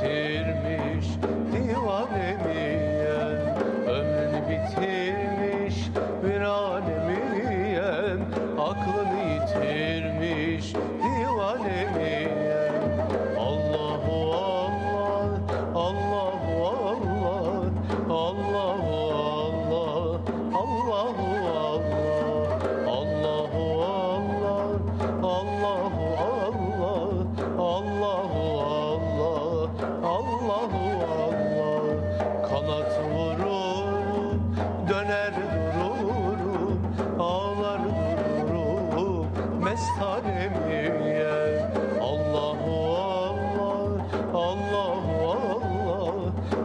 to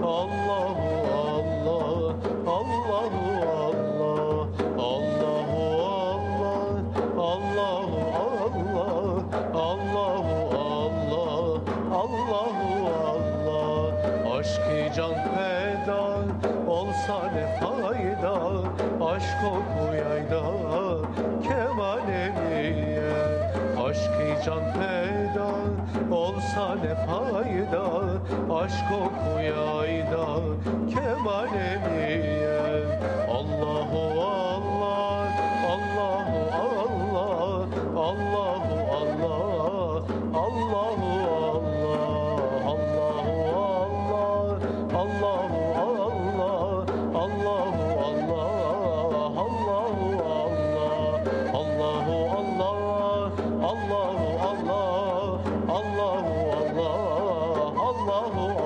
Allahu Allah Allahu Allah Allahu Allah Allahu Allah Allahu Allah Allahu Allah. Aşkı can feda olsa ne fayda Aşk oku yayda kemal emiye. Aşkı can feda olsa ne fayda? Aşk okuyayda kemale mi flor